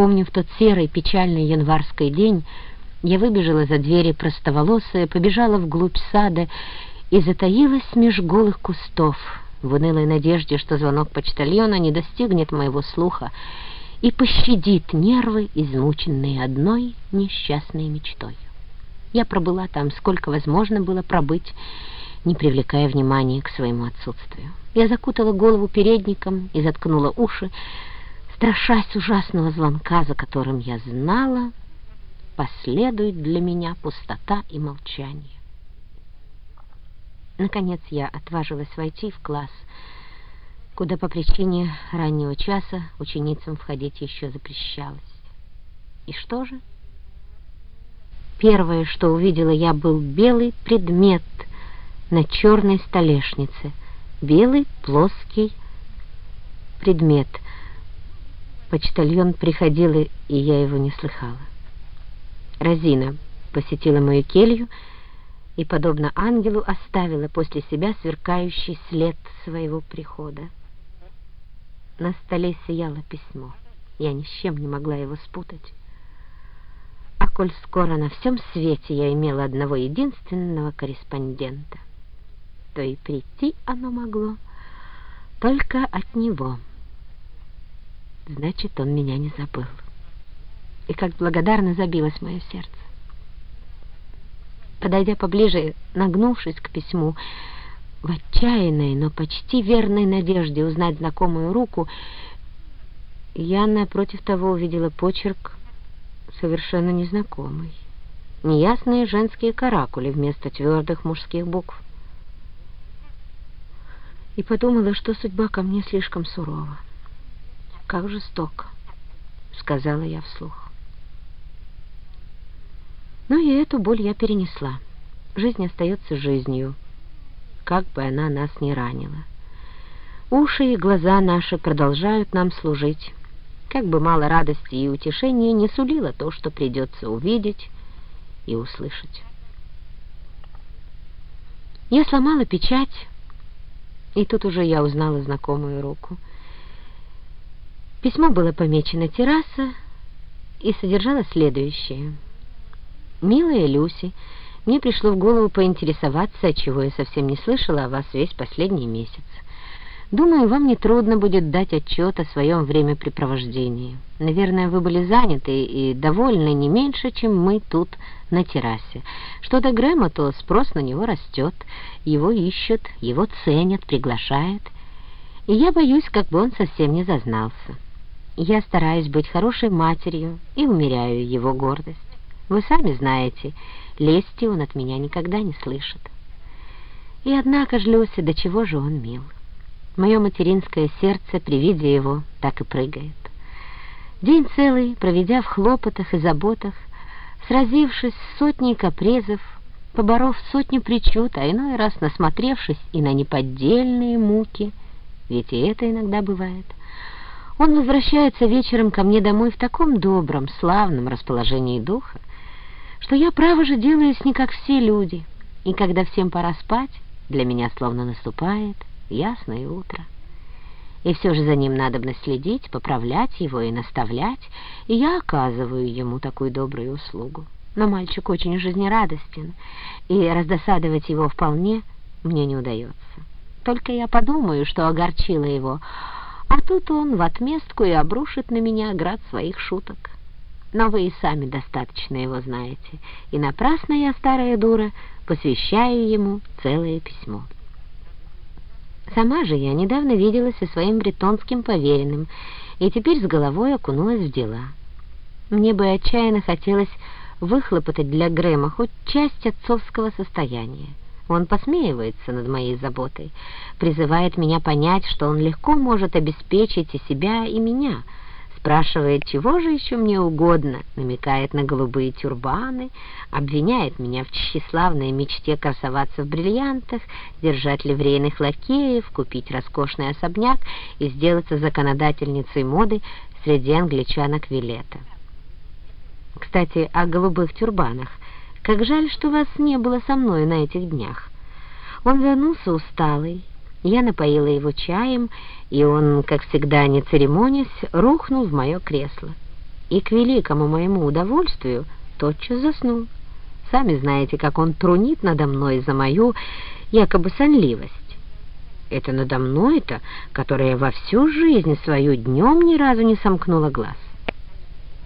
Помню, в тот серый печальный январский день я выбежала за двери простоволосая, побежала вглубь сада и затаилась меж голых кустов в унылой надежде, что звонок почтальона не достигнет моего слуха и пощадит нервы, измученные одной несчастной мечтой. Я пробыла там, сколько возможно было пробыть, не привлекая внимания к своему отсутствию. Я закутала голову передником и заткнула уши, страшась ужасного звонка, за которым я знала, последует для меня пустота и молчание. Наконец я отважилась войти в класс, куда по причине раннего часа ученицам входить еще запрещалось. И что же? Первое, что увидела я, был белый предмет на черной столешнице. Белый плоский предмет. Почтальон приходил, и я его не слыхала. Розина посетила мою келью и, подобно ангелу, оставила после себя сверкающий след своего прихода. На столе сияло письмо. Я ни с чем не могла его спутать. А коль скоро на всем свете я имела одного единственного корреспондента, то и прийти оно могло только от него. Значит, он меня не забыл и как благодарно забилось мое сердце. Подойдя поближе, нагнувшись к письму, в отчаянной, но почти верной надежде узнать знакомую руку, я напротив того увидела почерк совершенно незнакомый. Неясные женские каракули вместо твердых мужских букв. И подумала, что судьба ко мне слишком сурова. Как жестоко, сказала я вслух. Но и эту боль я перенесла. Жизнь остается жизнью, как бы она нас ни ранила. Уши и глаза наши продолжают нам служить. Как бы мало радости и утешения не сулило то, что придется увидеть и услышать. Я сломала печать, и тут уже я узнала знакомую руку. Письмо было помечено «Терраса» и содержало следующее — «Милая Люси, мне пришло в голову поинтересоваться, чего я совсем не слышала о вас весь последний месяц. Думаю, вам не трудно будет дать отчет о своем времяпрепровождении. Наверное, вы были заняты и довольны не меньше, чем мы тут на террасе. Что до Грэма, то спрос на него растет, его ищут, его ценят, приглашают. И я боюсь, как бы он совсем не зазнался. Я стараюсь быть хорошей матерью и умеряю его гордость. Вы сами знаете, лести он от меня никогда не слышит. И однако ж, Люся, до чего же он мил. Мое материнское сердце при виде его так и прыгает. День целый, проведя в хлопотах и заботах, сразившись с сотней капризов, поборов сотню причуд, а иной раз насмотревшись и на неподдельные муки, ведь и это иногда бывает, он возвращается вечером ко мне домой в таком добром, славном расположении духа, что я, право же, делаюсь не как все люди, и когда всем пора спать, для меня словно наступает ясное утро. И все же за ним надобно следить, поправлять его и наставлять, и я оказываю ему такую добрую услугу. Но мальчик очень жизнерадостен, и раздосадовать его вполне мне не удается. Только я подумаю, что огорчила его, а тут он в отместку и обрушит на меня град своих шуток но вы и сами достаточно его знаете, и напрасно я, старая дура, посвящаю ему целое письмо. Сама же я недавно виделась со своим бретонским поверенным, и теперь с головой окунулась в дела. Мне бы отчаянно хотелось выхлопотать для Грэма хоть часть отцовского состояния. Он посмеивается над моей заботой, призывает меня понять, что он легко может обеспечить и себя, и меня — спрашивает, чего же еще мне угодно, намекает на голубые тюрбаны, обвиняет меня в тщеславной мечте красоваться в бриллиантах, держать ливрейных лакеев, купить роскошный особняк и сделаться законодательницей моды среди англичанок Вилета. Кстати, о голубых тюрбанах. Как жаль, что вас не было со мной на этих днях. Он вернулся усталый, я напоила его чаем, и он, как всегда не церемонясь, рухнул в мое кресло. и к великому моему удовольствию тотчас заснул. Сами знаете, как он трунит надо мной за мою якобы сонливость. Это надо мной-то, которая во всю жизнь свою днем ни разу не сомкнула глаз.